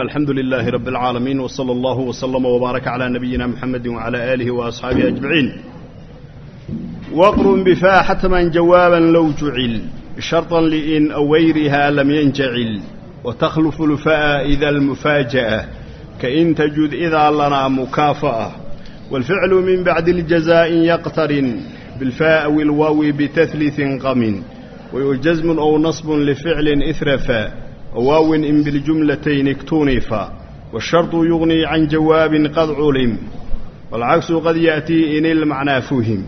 الحمد لله رب العالمين وصلى الله وسلم وبارك على نبينا محمد وعلى آله وأصحابه أجمعين وقر بفاء حتما جوابا لو جعل شرطا لإن أو غيرها لم ينجعل وتخلف الفاء إذا المفاجأة كإن تجد إذا لنا مكافأة والفعل من بعد الجزاء يقترن بالفاء أو الواو بتثلث قم ويجزم أو نصب لفعل إثر فاء واو إن بالجملتين اكتنفا والشرط يغني عن جواب قد علم والعكس قد يأتي إن المعنى فهم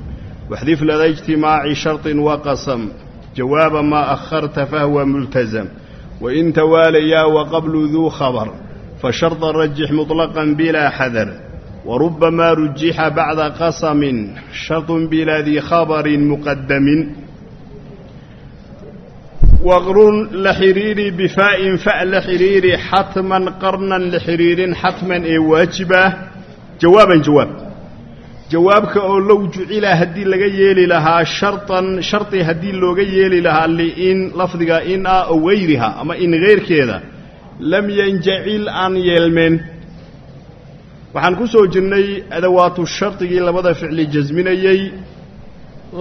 واحذف لدى اجتماع شرط وقسم جواب ما أخرت فهو ملتزم وإن تواليا وقبل ذو خبر فشرط رجح مطلقا بلا حذر وربما رجح بعد قسم شرط بلا waqrun la xidhiiri bifaa'in fa' la xidhiiri xatman qarnan la xidhiirin xatman ee waajibah jawaaban jawaab jawaabka oo low jucila haddii laga yeeli lahaa shartan shardi haddii looga yeeli lahaa liin lafdiga in ah ow gayriha ama in keyrkeeda lam yanjacil aan yeelmeen waxaan ku soo jirnay adawaatu shardigii labada ficli jasminayey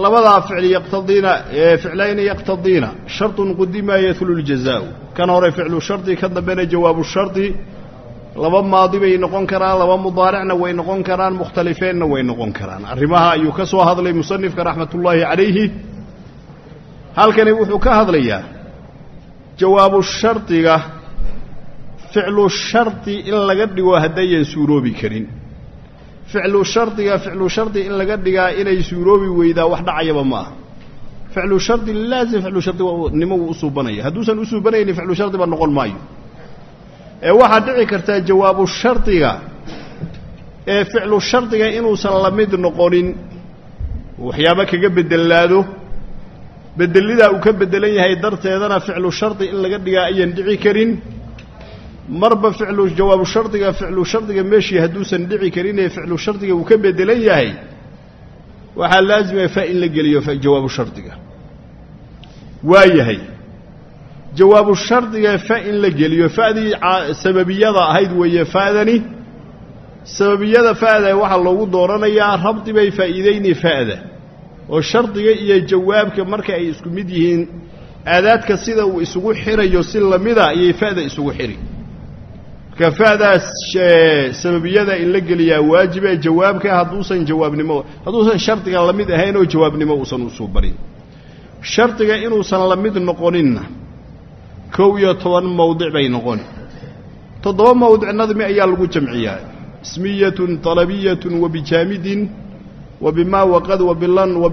labadaa ficli yaqtadiina ficlayni yaqtadiina sharطun qudima yadkhulu ljazaau kan hore ficlu shardi ka dambena jawaabu shardi laba maadi bay noqon karaan laba mudaaricna way noqon karaan mukhtalifeenna way noqon karaan. Arrimaha ayuu ka soo hadlay musanifka raxmat ullaahi calayhi. Halkani wuxuu ka hadlayaa jawaabu shardiga ficlu shardi in laga dhigo haddayan suuroobi karin ficlu shardiga ficlu shardi in laga dhigaa inay suuroobi weydaa wax dhacayaba ma aha. Ficlu shardi laazim ficlu shardi nimo wuu u suubanaya hadduusan u suubanaynin ficlu shardiba noqon maayo. Ee waxaad dhici kartaa jawaabu shardiga ee ficlu shardiga inuusan la mid noqonin waxyaabo kaga bedelaado bedelidaa uu ka bedelan yahay darteedana ficlu shardi in laga dhigaa ayaan dhici karin marba ficlu jawaabu shardiga ficlu shardiga meeshii hadduusan dhici karin ee ficlu shardiga uu ka bedelan yahay waxaa laazimaya fa in la geliyo jawaabu shardiga. Waa jawaabu shardiga fa in la geliyo fa'dii sababiyada ahayd weeye fa'dani sababiyada fa'da waxaa loogu dooranayaa rabdi bay faa'iidayni fa'da oo shardiga iyo jawaabka marka ay isku mid yihiin aadaadka sida uu isugu xirayo si lamida ayay fa'da isugu xiri marka fa'daas sababiyada in la geliyaa waajibe jawaabka hadduusan jawaabnimo hadduusan shardiga la mid ahayn oo jawaabnimo uusan u suubanin shardiga inuusan la mid noqoninna kow iyo toban mawdic bay noqoni. Toddoba mawdic nadmi ayaa lagu jamciyaa. Ismiyatun talabiyatun wa bijaamidin wa bimaa waqad wa bilan wa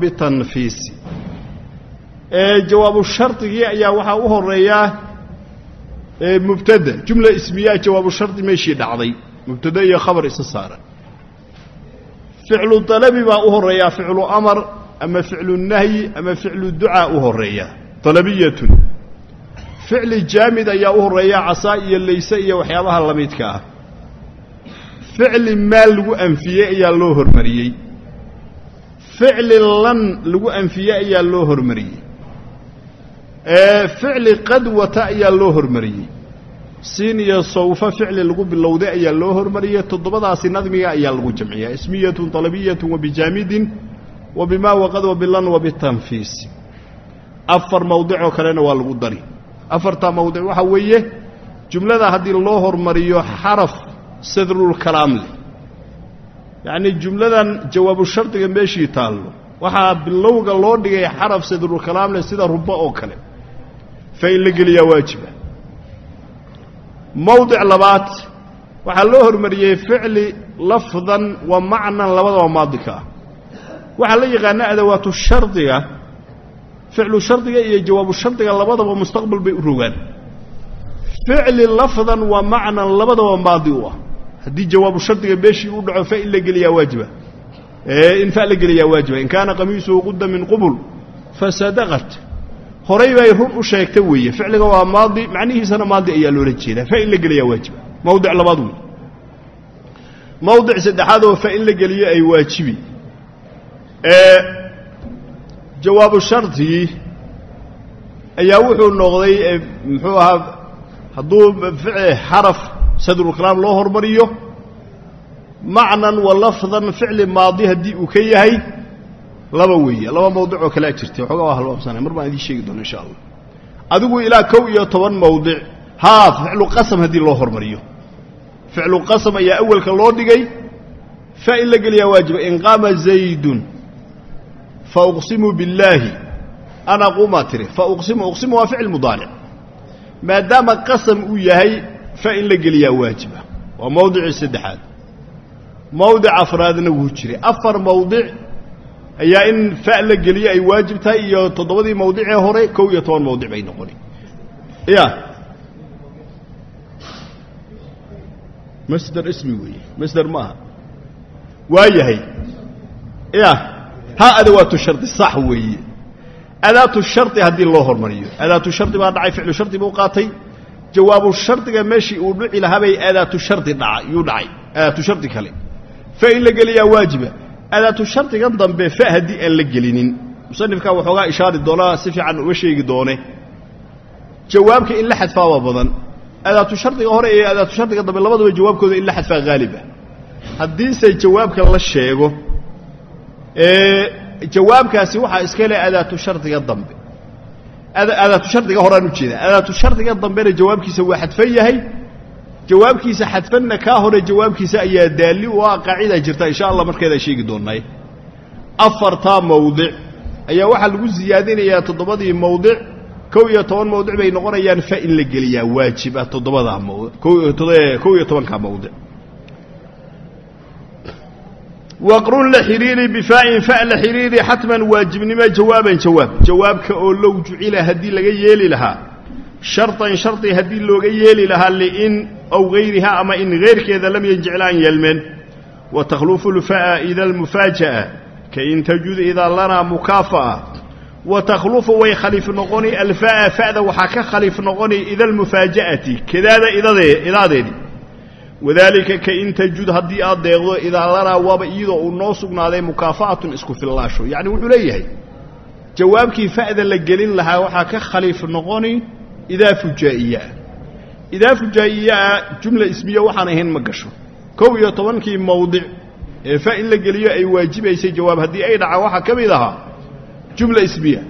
jawaabu shardigii ayaa waxaa u horeeyaa mubtada jumla ismiyaa jawaabu shardi meeshii dhacday. Mubtada iyo khabar isa saaran ficlu talabi baa u horeeyaa ficlu amar ama ficlu nahyi ama ficlu ducaa u horreeya talabiyatun. Ficli jaamid ayaa u horreeya casaa iyo layse iyo waxyaabaha la midka ah. Ficli maal lagu anfiyey ayaa loo hormariyey. Ficli lan lagu anfiyey ayaa loo hormariyey ficli qadwata ayaa loo hormariyey. Siin iyo sawfa ficli lagu bilowday ayaa loo hormariyey. Toddobadaasi nadmiga ayaa lagu jamciyaa. Ismiyatun talabiyatun wa bijaamidin wa bimaa waqad wa bilan wa bitanfiis. Afar mawdicoo kalena waa lagu dari. Afartaa mawdic waxaa weeye jumlada haddii loo hormariyo xaraf sadrulkalaam leh. Yacnii jumladan jawaabu shardiga meeshii taallo. Waxaa bilowga loo dhigay xaraf sadrulkalaam leh sida rubo oo kale fa la geliyaa waajiba. Mawdic labaad waxaa loo hormariyey ficli lafdan wa macnan labadaba maadika ah. Waxaa la yaqaana adawaatu shardiga ficlu shardiga iyo jawaabu shardiga labadaba mustaqbal bay u rogaan. Ficli lafdan wa macnan labadaba maadi u ah. Haddii jawaabu shardiga meeshii u dhaco fa in la geliyaa waajiba. In fa la geliyaa waajiba. In kaana qamiisuhu qudda min qubul fasadaqat horay bay run u sheegta weeye. Ficliga waa maadi macnihiisana maadi ayaa loola jeedaa. Fa in la geliyaa waajiba mawdic labaad wey mawdic saddexaad oo fa in la geliyo ay waajibi. Jawaabu shardigii ayaa wuxuu noqday muxuu ahaa hadduu xaraf sadrulkalaam loo hormariyo macnan wa ficli maadi haddii uu ka yahay laba weeye laba mawdic oo kalea jirtay waxoogaa waa mar baan idiin sheegi doona insha allah. Adigu ilaa kow iyo toban mawdic haa ficlu qasam haddii loo hormariyo. Ficlu qasam ayaa awalka loo dhigay fa in la geliyaa waajiba in qaama zaydun fa uqsimu billaahi an aquumaa tiri fa uqsimu uqsimu waa ficil mudaaric maadaama qasam uu yahay fa in la geliyaa waajiba waa mawdicii saddexaad mawdic afraadna wuu jiray. Afar mawdic ayaa in fa la geliyo ay waajib tahay iyo toddobadii mawdicee hore kow iyo toban mawdic bay noqoni. Ya masder ismi weeye masder ma aha. Waa ya ha adawaatu shardi sax weeye. Adaatu shardi haddii loo hormariyo. Adaatu shardi baa dhacay ficlu shardi buu qaatay. Jawaabu shardiga meeshii uu dhici lahaabay adaatu shardi dhaca yuu dhacay adaatu shardi kale. Fa in la geliyaa waajiba adaatu shardigan dambe fa haddii aan la gelinin. Musanifkaa waxoogaa ishaari doonaa si fiican uga sheegi doone jawaabka in la xadfaa waa badan. Adaatu shardiga hore iyo adaatu shardiga dambe labadaba jawaabkooda in la xadfaa haaliba haddiise jawaabka la sheego jawaabkaasi waxaa iska le adaatu shardiga dambe. Adaatu shardiga horaan ujeeda adaatu shardiga dambena jawaabkiisa waa xadfan yahay jawaabkiisa xadfanna kaa hore jawaabkiisa ayaa daalli u ah qaacida jirta insha allah markeedaa sheegi doonay afartaa mawdic. Ayaa waxaa lagu siyaadinayaa toddobadii mawdic. Kow iyo toban mawdic bay noqonayaan fa in la geliyaa waajib ah toddobadaa mawdic. Kow iyo tobankaa mawdic. Waqrun la xidhiiri bifaa'in fa la xidhiiri xatman waajibnimo jawaaban jawaab. Jawaabka oo low jucila haddii laga yeeli lahaa. Sharطan shardi haddii looga yeeli lahaa liin aw gayriha ama in hayrkeeda lam yanjicla an yeelmeen. Wa takhlufu lfa'a ida almufaaja'a kain tajud idaa lanaa mukaafa'a. Wa takhlufu way khaliif noqoni alfa'a fa'da waxaa ka khaliif noqoni ida almufaaja'ati kadaada idadee idaadeedii wadaalika kain tajud haddii aad deeqdo idaa lanaa waaba iyadoo uu noo sugnaaday mukaafa'atun isku fillaasho. Yacni wuxuu leeyahay jawaabkii fa'da la gelin lahaa waxaa ka khaliif noqoni idaa fujaa'iyaa idaa fujaa'iyaa jumla ismiya waxaan ahayn ma gasho kow iyo tobankii mawdic ee fa in la geliyo ay waajibaysay jawaab haddii ay dhaca waxaa ka mid ahaa jumla ismiya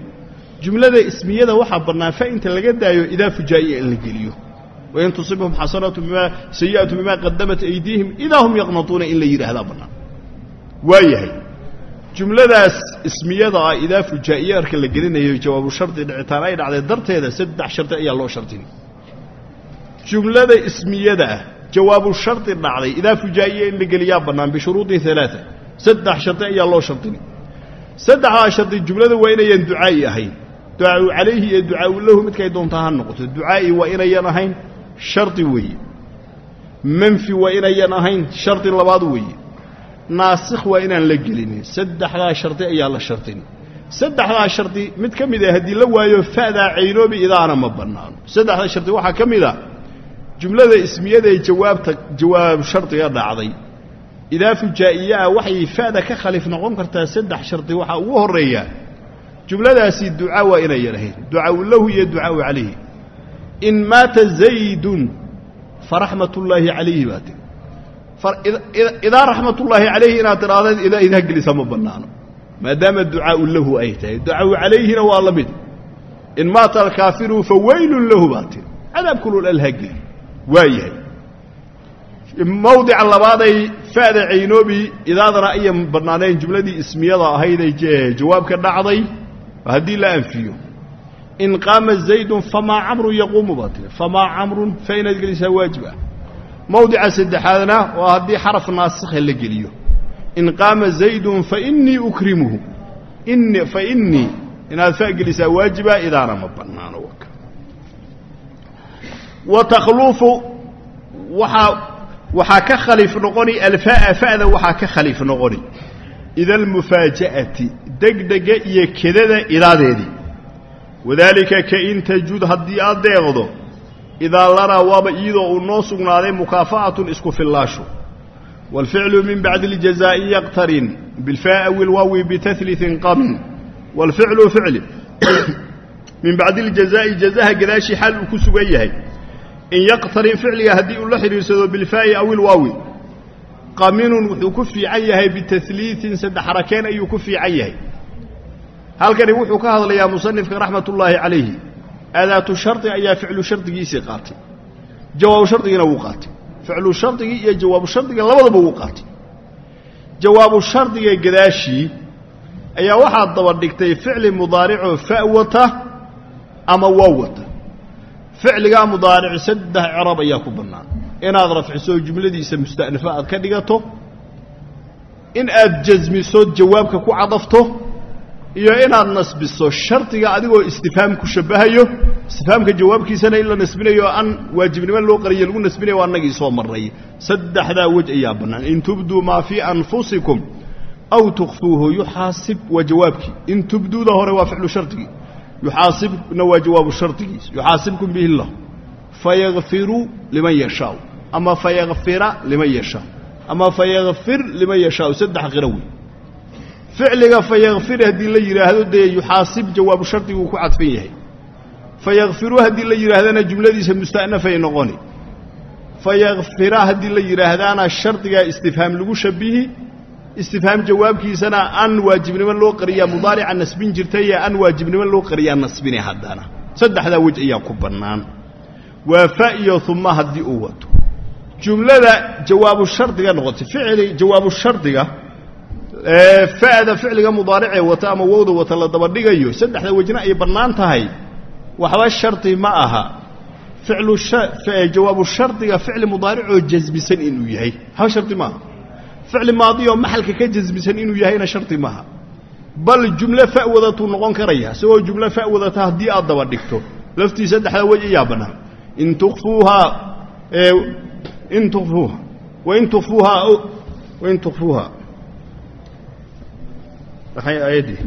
jumlada ismiyada waxaa bannaan fa inta laga daayo idaa fujaa'iya in la geliyo wain tusibhum xasanatu bimaa sayi'atu bimaa qadamat aydiihim idaa hum yaqnatuuna in la yidhaahdaa bannaan waa yahay jumladaas ismiyada ah idaa fujaa'iye marka la gelinayo jawaabu shardi dhicitaan ay dhacday darteeda saddex shardi ayaa loo shardin jumlada ismiyada ah jawaabu shardi dhacday idaa fujaa'iye in la geliyaa bannaan bishuruudin alaaa saddex shardi ayaa loo shardini saddexdaa shardi jumlada waa inayan ducaa'i ahayn. Ducaau calayhi iyo ducaau lahu midkay doontaa ha noqoto. Ducaa'i waa inayan ahayn shardi weeye. Manfi waa inayan ahayn shardi labaad weeye. Naasikh waa inaan la gelinin saddexdaa shardi ayaa la shardin saddexdaa shardi mid ka mid ah haddii la waayo fa'daa caynoobi idaana ma bannaano saddexdaa waxaa ka mid a jumlada ismiyadaee jawaabta jawaab shardiga dhacday. Idaa fujaa'iyaa waxay fa'da ka khaliif noqon kartaa saddex shardi waxaa ugu horreeya. Jumladaasi duca waa inayan ahayn ducaau lahu iyo ducaau calayhi. In maata zaydun faraxmatullaahi calayhi baa tiri. Idaa raxmatullaahi calayhi inaad tidhaahdeed idaa idaa gelisa ma bannaano. Maadaama ducaau lahu ay tahay. Ducaau calayhina waa la mid. In maata alkaafiru fa weylun lahu baa tiri. Cadaab alhageli waa yahay mawdica labaaday fa'da caynoobi idaadana ayan bannaanayn jumladii ismiyada ahayday jawaabka dhacday haddii la anfiyo. In qaama zaydun famaa camrun yaquumu? baa tiri. Famaa camrun fa gelisaa waajib ah. Mawdica saddexaadna waa haddii xaraf naasikha la geliyo. In qaama zaydun fainii ukrimuhu. Ini fainii inaad fa gelisaa waajiba idaana ma bannaano wa takhluufu waxaa waxaa ka khaliif noqoni alfa'a fa'da waxaa ka khaliif noqoni ida almufaaja'ati degdega iyo kedada idaadeedii wadaalika kain tajud haddii aad deeqdo idaa lanaa waaba iyadoo uu noo sugnaaday mukaafa'atun isku fillaasho waalficlu min bacdi اljazaa'i yaqtarin bilfaa'a wilwaawi bitahliثin qamin waalficlu ficli min bacdi اljazaa'i jazaha gadaashii xaal uu ku sugan yahay in yaqtarin ficliga haddii uu la xidhiirsado bilfaa'i aw ilwaawi qaminun wuxuu ku fiican yahay bitahliitin saddex xarakeen ayuu ku fiican yahay. Halkani wuxuu ka hadlayaa musanifka raxmatullaahi calayhi aadaatu shardi ayaa ficlu shardigiisii qaatay jawaabu shardigina wuu qaatay. Ficlu shardigii iyo jawaabu shardiga labadaba wuu qaatay. Jawaabu shardiga gadaashii ayaa waxaad daba dhigtay ficli mudaaricoo fa wata ama waa wata ficligaa mudaaric saddex ceraab ayaa ku bannaan. Inaad rafciso jumladiisa musta'nafa aad ka dhigato in aad jasmiso jawaabka ku cadafto iyo inaad nasbiso shardiga adigoo istifhaam ku shabbahayo. Istifhaamka jawaabkiisana in la nasbinayo an waajibnimo loo qariyo lagu nasbinayo waa annagii soo marray. Saddexdaa wej ayaa bannaan. In tubduu maa fii anfusikum aw tukfuuhu yuxaasib waa jawaabkii. In tubduuda hore waa ficlu shardigii yuxaasibna waa jawaabu shardigiis yuxaasibkum bihi llah fayakfiru liman yashaau ama fayakfira liman yashaa ama fayakfir liman yashaau saddex qiro wey ficliga fayakfir haddii la yidhaahdo dee yuxaasib jawaabu shardiguu ku cadfan yahay fayakfiru haddii la yidhaahdana jumladiisa musta'nafay noqoni fayakfira haddii la yidhaahdaana shardigaa istifhaam lagu shabihi istifhaam jawaabkiisana an waajibnimo loo qariyaa mudaarica nasbin jirtaye an waajibnimo loo qariyaa nasbine haddana. Saddexdaa wej ayaa ku bannaan. Waa fa iyo uma haddii uu wato. Jumlada jawaabu shardiga noqotay ficli jawaabu shardiga fa'da ficliga mudaaricee wata ama wowda wata la daba dhigayo saddexda wejna ay bannaan tahay. Waxba shardi ma aha. Ficlu jawaabu shardiga ficli mudaaricoo jasmisan inuu yahay. Waxba shardi ma aha ficli maadioo maxalka ka jasmisan inuu yahayna shardi maaha. Bal jumlo fa wadatuu noqon karaya isagoo jumlo fa wadata haddii aad daba dhigto laftii saddexda wej ayaa bannaan in tukfuuhaa in tukfuuha wain tukfuuhaa wain tukfuuhaa maxay aayaddii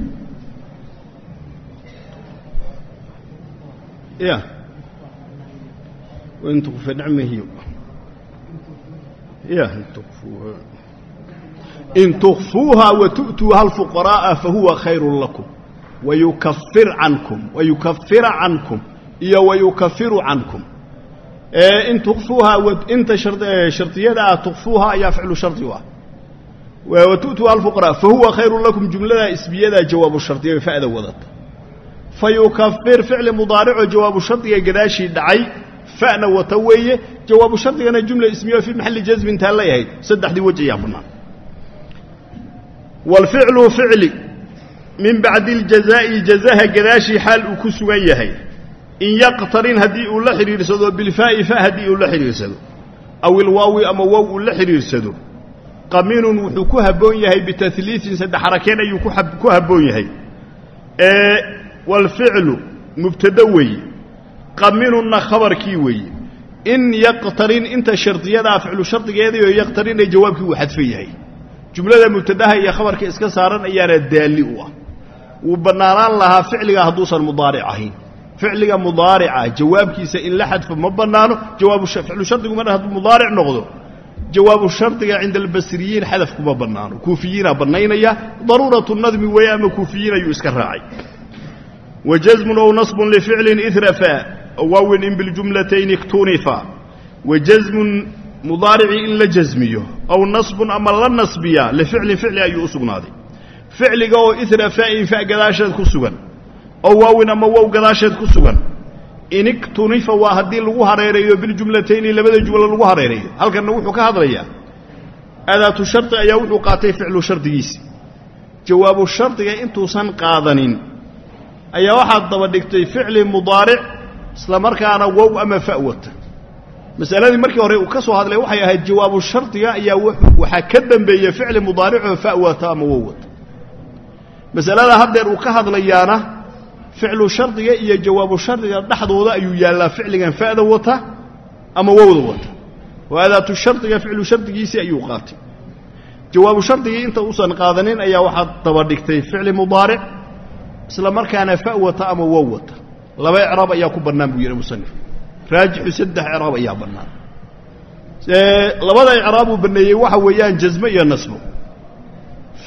ya wain tukfu nicmihiyo ya in tukfuuha in tukfuuha watu'tuuha alfuqaraa'a fahuwa khayrun lakum wayukafir cankum wayukafira cankum iyo wayukafiru cankum in tukfuuha inta shardiyada ah tukfuuha ayaa ficlu shardi u ah watu'tuuha alfuqaraa fahuwa khayrun lakum jumladaa isbiyadaa jawaabu shardiga fa'da wadata fayukafir ficli mudaarico jawaabu shardiga gadaashii dhacay fa'na wata weeye jawaabu shardigana jumla ismiya fii maxalli jasmin taa leeyahay saddexdii wej ayaa bannaan waalficlu ficli min bacdi اljazaa'i jazaha gadaashii xaal uu ku sugan yahay. in yaqtarin haddii uu la xidhiirsado bilfaa'i fa haddii uu la xidhiirsado aw ilwaawi ama wow uu la xidhiirsado qaminun wuxuu ku habboon yahay bitahliisin saddex xarakeen ayuu ku habboon yahay waalficlu mubtado weeye qaminunna khabarkii weeye in yaqtarin inta shardiyadaa ficlu shardigeediio yaqtarinay jawaabkii uu xadfan yahay jumlada mubtadaha iyo khabarka iska saaran ayaana daalli u ah. Wuu bannaanaan lahaa ficliga hadduusan mudaaric ahayn. Ficliga mudaarica jawaabkiisa in la xadfo ma bannaano ficlu shardigu mar hadduu mudaaric noqdo jawaabu shardiga cinda albasriyiin xadaf kuma bannaano. Kuufiyiinaa bannaynaya daruuratu nadmi weeye ama kuufiyiin ayuu iska raacay. Wa jasmun ow nasbun lificlin idrafa waawin in biljumlatayni iktunifa wa jasmun mudaaricii in la jasmiyo aw nasbun ama la nasbiyaa lificlin ficli ayuu u sugnaaday. Ficliga oo ira fa'in fa gadaasheed ku sugan oo waawin ama wow gadaasheed ku sugan in iktunifa waa haddii lagu hareereeyo biljumlatayni labada jumlo lagu hareereeyo. Halkanna wuxuu ka hadlayaa adaatu shardi ayaa wuxuu qaatay ficlu shardigiisi jawaabu shardiga intuusan qaadanin ayaa waxaad daba dhigtay ficli mudaaric isla markaana wow ama fa wata masaladii markii hore uu ka soo hadlay waxay ahayd jawaabu shardiga ayaa waxaa ka dambeeya ficli mudaaricoo fa wata ama wow masalada haddeer uu ka hadlayaana ficlu shardiga iyo jawaabu shardiga dhexdooda ayuu yaallaa ficligan fa'da wata ama wowda wata. Oo adaatu shardiga ficlu shardigiisii ayuu qaatay. Jawaabu shardigii inta uusan qaadanin ayaa waxaad daba dhigtay ficli mudaaric isla markaana fa wata ama wow laba icraab ayaa ku bannaan buu yidhi musanif raajixu saddex icraab ayaa bannaan. Labada icraabuu banneeyey waxa weeyaan jasmo iyo nasbo.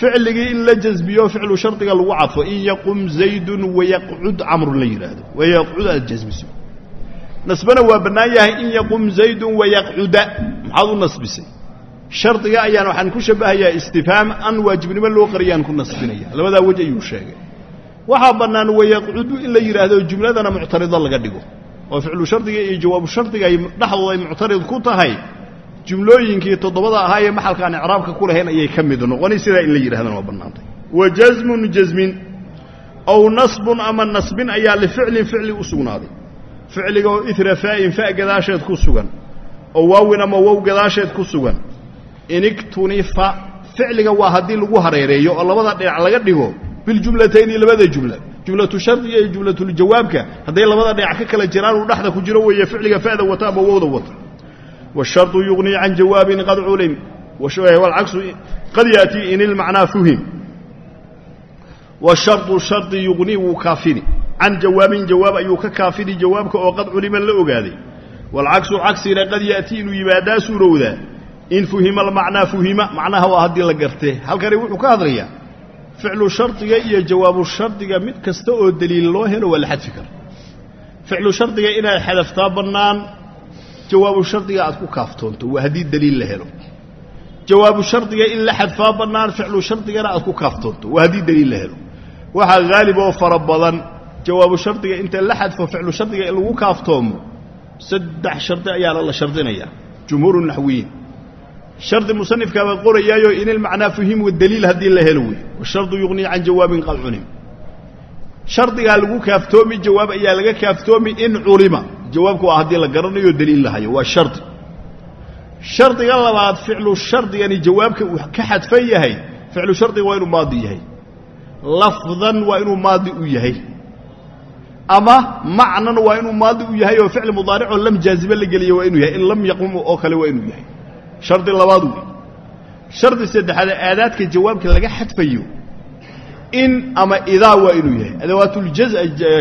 Ficligii in la jasmiyo ficlu shardiga lagu cadfo in yaqum zaydun wayaqcud camrun la yidhaahdo wayaqcud aad jasmiso nasbana waa bannaan yahay in yaqum zaydun wayaqcuda maxaad u nasbisay. Shardiga ayaan waxaan ku shabahayaa istifhaam an waajibnimo loo qariyaan ku nasbinaya. Labadaa wej ayuu sheegay. Waxaa bannaan wayaqcudu in la yidhaahdo jumladana muctarido laga dhigo oo ficlu shardiga iyo jawaabu shardiga ay dhexdooda ay muctarid ku tahay jumlooyinkii toddobada ahaa ee maxalkaan icraabka ku lahayn ayay ka mid noqoni sidaa in la yidhahdana waa bannaantay. Wa jasmun jasmin ow nasbun ama nasbin ayaa lificlin ficli u sugnaaday. Ficliga oo ira faa'in fa gadaasheed ku sugan oo waawin ama wow gadaasheed ku sugan. Iniktunifa ficliga waa haddii lagu hareereeyo oo labada dhinac laga dhigo biljumlatayni labada jumla jumlatu shardiga iyo jumlatuljawaabka hadday labada dhinac ka kala jiraan uu dhexda ku jiro weeye ficliga fa'da wata ama wowda wata. Waashardu yugnii can jawaabin qad culim walcaksu qad yaatii in ilmacnaa fuhim. Washardu shardi yugnii wuu kaafini. Can jawaabin jawaab ayuu ka kaafini jawaabka oo qad culima la ogaaday. Waalcaksu cagsina qad ya'tii inuu yimaadaa suurowdaa in fuhima almacnaa fuhima macnaha waa haddii la gartee. Halkani wuxuu ka hadlayaa ficlu shardiga iyo jawaabu shardiga mid kasta oo deliil loo helo waa la xadfi kara ficlu shardiga inaad xadaftaa bannaan jawaabu shardiga aad ku kaaftoonto waa haddii deliil la helo. Jawaabu shardiga in la xadfaa bannaan ficlu shardigana aad ku kaaftoonto waa haddii deliil la helo. Waxaa haalib oo fara badan jawaabu shardiga inta la xadfo ficlu shardiga in lagu kaaftoomo saddex shardi ayaana la shardinayaa jumhuuru naxwiyiin shardi musanifkaabaa qorayaayo in ilmacnaa fuhim wadaliil haddii la helo wey washardu yugnii can jawaabin qad culim shardigaa lagu kaaftoomi jawaab ayaa laga kaaftoomi in culima. Jawaabku waa haddii la garanayo daliil la hayo. Waa shardi. Shardiga labaad ficlu shardigani jawaabka uu ka xadfan yahay. Ficlu shardiga waa inuu maadi yahay. Lafdan waa inuu maadi u yahay. Ama macnan waa inuu maadi u yahay oo ficli mudaaricoo lam jaazibe la geliya waa inuu yahay. In lam yaqum oo kale waa inuu yahay shardi labaad wey shardi saddexaad aadaadka jawaabka laga xadfayo in ama idaa waa inuu yahay. Adawaatuljaz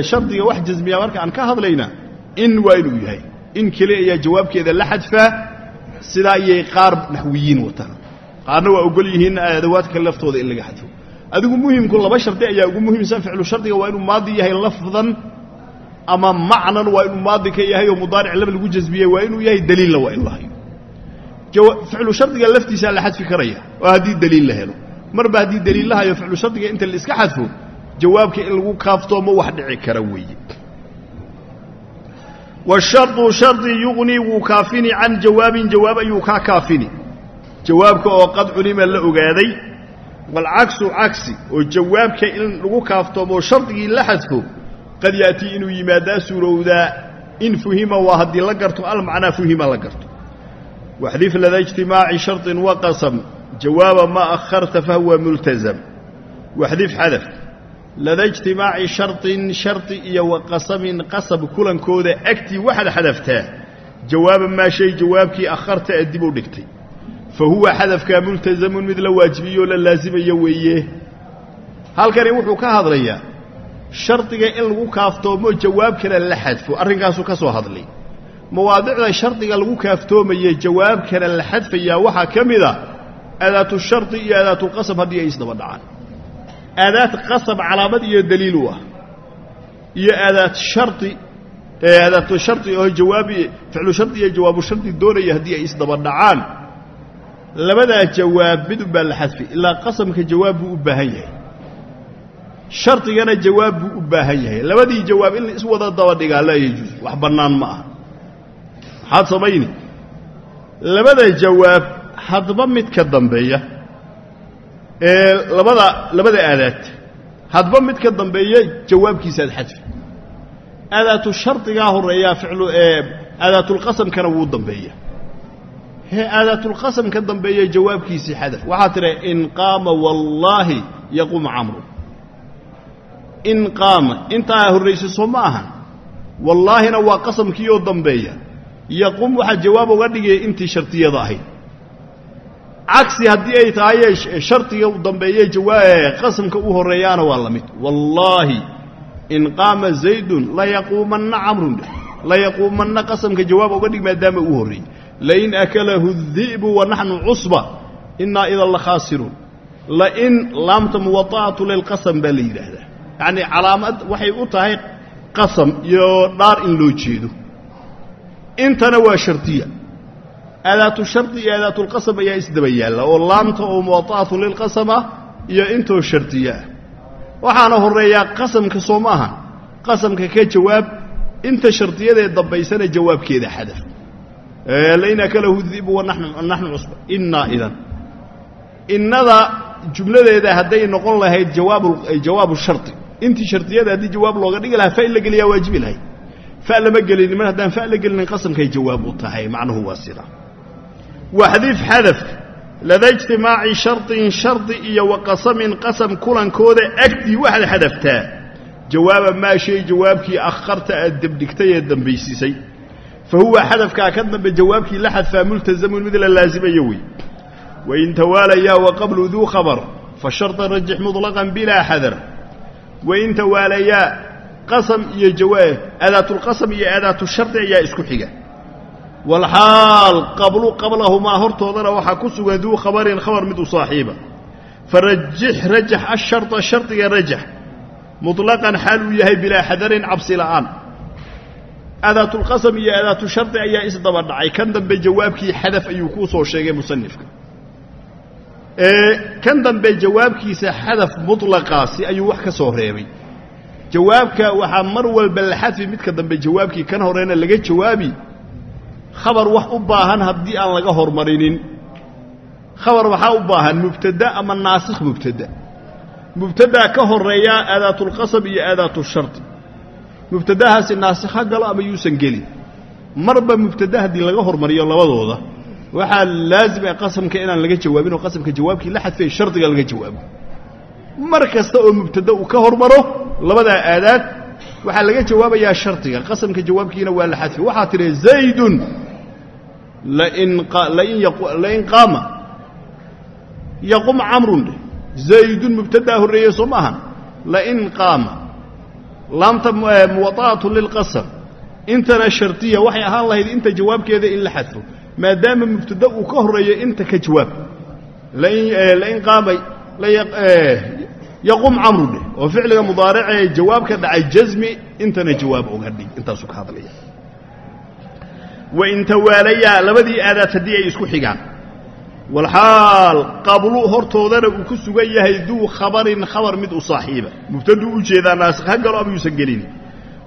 shardiga wax jasmiya marka aan ka hadlayna in waa inuu yahay. In keli ayaa jawaabkeeda la xadfaa sidaa ayay qaar naxwiyiin wataan. Qaarna waa ogol yihiin adawaadka laftooda in laga xadfo. Adigu muhimku laba shardi ayaa ugu muhiimsan ficlu shardiga waa inuu maadi yahay lafdan ama macnan waa inuu maadi ka yahay oo mudaaric laba lagu jasmiyey waa inuu yahay daliilna waa in la ficlu shardiga laftiisaa la xadfi karaya oo haddii daliil la helo. Marba haddii daliil la hayo ficlu shardiga inta la iska xadfo jawaabka in lagu kaaftoomo wax dhici kara weeye. Washardu shardi yugnii wuu kaafini can jawaabin jawaab ayuu kaa kaafini. Jawaabka oo qad culima la ogaaday waalcaksu cagsi oo jawaabka in lagu kaaftoomo shardigii la xadfo qad ya'tii inuu yimaadaa suurowdaa in fuhima waa haddii la garto almacnaa fuhima la garto waxdif lada ijtimaaci shardin waqasam jawaaba ma akharta fahuwa multazam waxdif xadaf lada ijtimaaci shardin shardi iyo wa qasamin qasab kulankooda agtii waxaad xadaftaa jawaaba maa shay jawaabkii akharta aad dib u dhigtay fa huwa xadafkaa multazamun mid la waajibiyoo la laasimayo weeye halkani wuxuu ka hadlayaa shardiga in lagu kaaftoomo jawaab kale la xadfo arrinkaasuu ka soo hadlay mawaadicda shardiga lagu kaaftoomaye jawaab kale la xadfayaa waxaa ka mid a aadaatu shardi iyo aadaatulqasab haddii ay isdaba dhacaan. Aadaad qasab calaamad iyo daliil u ah. Iyo aadaad shardi aadaatu shardi oo jawaabi ficlu shardi iyo jawaabu shardi doonaya haddii ay isdaba dhacaan. Labadaa jawaab mid unbaa la xadfi ilaa qasamka jawaab buu u baahan yahay. Shardigana jawaab buu u baahan yahay. Labadii jawaab in iswada daba dhigaa laa yajuus wax bannaan ma aha maxaad samayni labada jawaab hadba mid ka dambeeya. Ee labada labada aadaad. Hadba mid ka dambeeya jawaabkiisaad xadfi. Aadaatu shardigaa horeeyaa ficlu ee aadaatulqasamkana wuu dambeeya. Hee aadaatulqasam ka dambeeya jawaabkiisii xadaf. Waxaa tidha in qaama wallaahi yaquum camru. In qaama intaa horraysiso ma ahan. Wallaahina waa qasamkiioo dambeeya yaquum waxaa jawaab uga dhigaya intii shartiyada ahayd. Cagsi haddii ay tahaye shardiga u dambeeye qasamka u horreeyaana waa la mid. Wallaahi in qaama zaydun layaquumanna camrun layaquumanna qasamka jawaab uga dhig maadaama uu horreeyey lain akalahu di'bu wa naxnu cusba innaa idan la khaasiruun lain laamta muwada'atu lilqasam baa la yidhaahdaa. Yacnii calaamad waxay u tahay qasam iyo dhaar in loo jeedo intana waa shardiya aadaatu shardi iyo aadaatulqasam ayaa isdaba yaalla oo laamta oo muwata'atun lilqasam ah iyo intoo shardiya ah. Waxaana horreeyaa qasamka soo maaha qasamka ka jawaab inta shardiyadee dambaysana jawaabkeeda xadaf lain akalahu dibu wanaxnu cusba. Innaa idan. Innada jumladeeda hadday noqon lahayd jawaabu shardi intii shardiyada haddii jawaab looga dhigi lahaa fa in la geliyaa waajibi lahayd fa lama gelinin mar haddaan fa la gelinin qasamkay jawaab u tahay macnuhu waa sida. Waxdif xadafka lada ijtimaaci shardin shardi iyo wa qasamin qasam kulankooda agtii waxaad xadaftaa jawaaba maa shay jawaabkii akharta aad debdhigtay ee dambaysiisay fa huwa xadafkaa ka dambe jawaabkii la xadfaa multazamun mid la laasimayo wey wain tawaalayaa wa qablu duu khabar fa sharda rajix muطlaqan bilaa xadar. Wain tawaalayaa qasam iyo jawaab aadaatulqasam iyo aadaatu-shardi ayaa isku xiga. Walxaal qablu qablahumaa hortoodana waxaa ku sugan duu khabarin khabar mid u saaxiiba farajix rajax asharda shardiga rajax. Muطlaqan xaal uu yahay bilaa xadarin cabsi la'aan. Aadaatulqasam iyo aadaatu shardi ayaa isdaba dhacay. Kan dambe jawaabkii xadaf ayuu kuu soo sheegay musanifka kan dambe jawaabkiisa xadaf muطlaqaasi ayuu wax ka soo reebay jawaabka waxaa mar walba la xadfi midka dambe jawaabkii kan horena laga jawaabi. Khabar wax u baahan haddii aan laga hormarinin. Khabar waxaa u baahan mubtada ama naasikh mubtada. Mubtadaa ka horeeyaa aadaatulqasam iyo aadaatushari mubtadahaasi naasikh ha galo ama yuusan gelin. Marba mubtada haddii laga hormariyo labadooda waxaa laazima qasamka inaan laga jawaabin oo qasamka jawaabkii la xadfay shardiga laga jawaabo mar kasta oo mubtada uu ka hormaro labadaa aadaad waxaa laga jawaabayaa shardiga. Qasamka jawaabkiina waa la xadfay waxaa tidhi zaydun lain qaama yaqum camrun zaydun mubtadaa horreeye soo ma ahan. Lain qaama laamta muwaطa'atu lilqasam intana shardiya waxay ahaan lahayd inta jawaabkeeda in la xadfo. Maadaama mubtada uu ka horreeyo inta ka jawaab. Lain qaama yaqum camru dheh oo ficliga mudaaracee jawaab ka dhacay jasmi intana jawaab oga dhig intaasuu ka hadlaya. Wain tawaalayaa labadii aadaad haddii ay isku xigaan. Walxaal qablu hortoodana uu ku sugan yahay duu khabarin khabar mid u saaxiiba. Mubtaduu u jeedaa naasik ha galo ama yuusan gelin.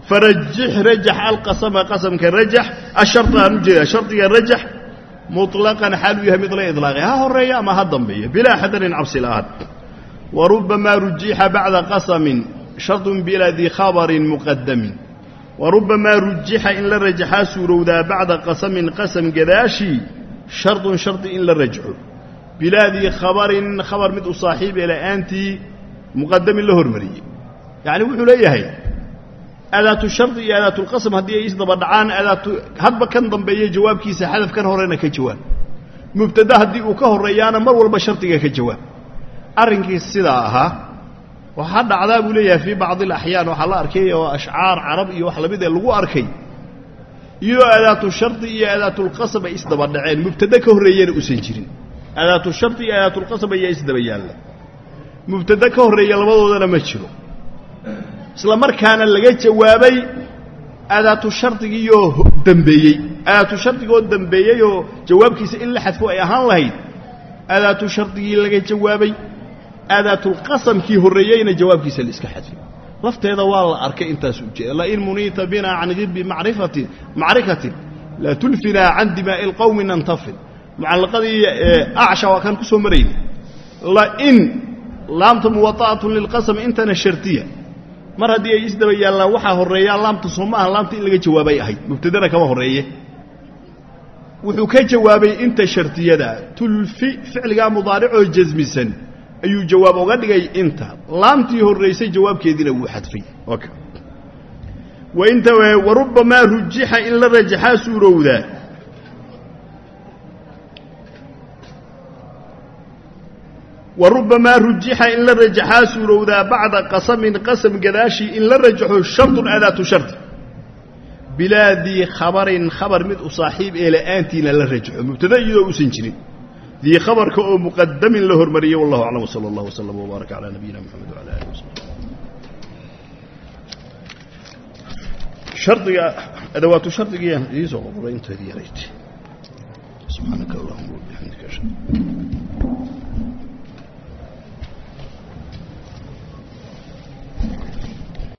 Farajix rajax alqasama qasamka rajax asharta aan u jeedaa shardiga rajax muطlaqan xaaluu yahay mid la idlaaqay. Ha horreeya ama ha dambeeya bilaa xadarin cabsi la'aan warubamaa rujixa bacda qasamin shardun bilaa dii khabarin muqadamin warubamaa rujixa in la rajaxaa suurowdaa bacda qasamin qasam gadaashii shardun shardi in la rajxo bilaadii khabarin khabar mid u saaxiibee la'aantii muqadamin la hormariyey yacni wuxuu leeyahay aadaatu shardi iyo aadaatulqasam haddii ay isdaba dhacaan aadaatu hadba kan dambeeya jawaabkiisa xadafkan horena ka jawaab mubtada haddii uu ka horreeyaana mar walba shardiga ka jawaab arrinkii sidaa ahaa waxaa dhacdaa buu leeyahay fii bacdi alaxyaan waxaa la arkay oo ashcaar carab iyo wax la mid ee lagu arkay. Iyadoo aadaatu shardi iyo aadaatulqasam ay isdaba dhaceen mubtade ka horreeyana uusan jirin. Aadaatu shardi iyo aadaatulqasam ayaa isdaba yaalla. Mubtade ka horreeya labadoodana ma jiro. Isla markaana laga jawaabay aadaatu shardigiioo dambeeyey. Aadaatu shardigoo dambeeyeyoo jawaabkiisa in la xadfo ay ahaan lahayd aadaatu shardigii laga jawaabay aadaatulqasamkii horreeyeyna jawaabkiisa la iska xadfay lafteeda waa la arkay intaas ujeeda lain muniita binaa can hibbi macrifatin macrikatin la tulfinaa can dimaa'i lqowmi nantafid. Mucallaqadii acsha waa kaan ku soo marayna lain laamta muwaطa'atun lilqasam intana shartiya. Mar haddii ay isdaba yaallaan waxaa horreeyaa laamta soo laamta in laga jawaabay ahayd. Mubtadana kama horreeye. Wuxuu ka jawaabay inta shartiyada tulfi ficligaa mudaaricoo jasmisan ayuu jawaab oga dhigay inta. Laamtii horraysay jawaabkeediina wuu xadfay. Wainta warubamaa rujixa in la rajaxaa suurowdaa warubamaa rujixa in la rajaxaa suurowdaa bacda qasamin qasam gadaashii in la rajaxo shardun aadaatu shardi bilaa dii khabarin khabar mid u saaxiib ee la'aantiina la rajaxo. Mubtada iyadoo uusan jirin dii khabarka oo muqadamin la hormariyey wallahu aclam wsala allah wslam wbaaraka calaa nabiyina moxamed wala alih wasaxbi shardiga adawaatu shardigiian idiisoo qoqoday inteedii yarayd subxaanaka allahuma wabixamdik